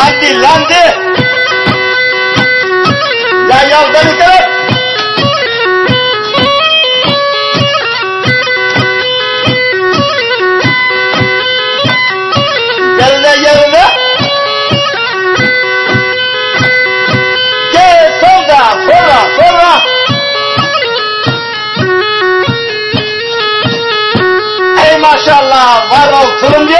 Lanti, lanti! Ya yavdanıklar! Yerine yerine! Gel solda, sonra, sonra! Ey maşallah, var ol, fırın diye!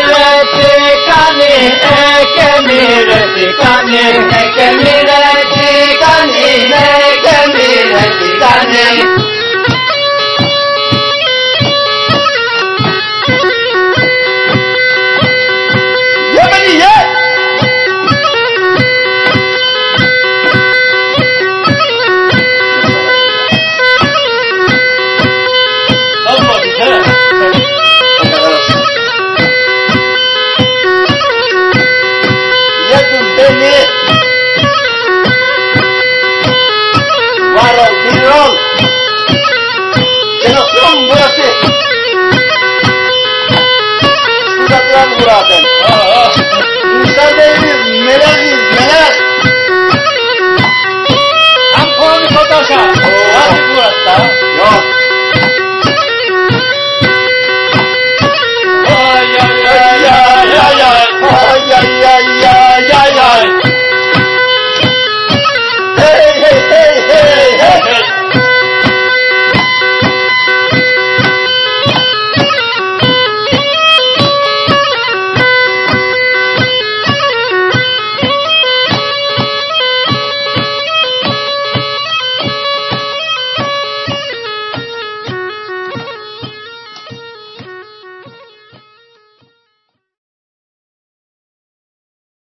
Ekemir, Ekemir, Ekemir, zaten. Aa, aa. İnsan değiliz.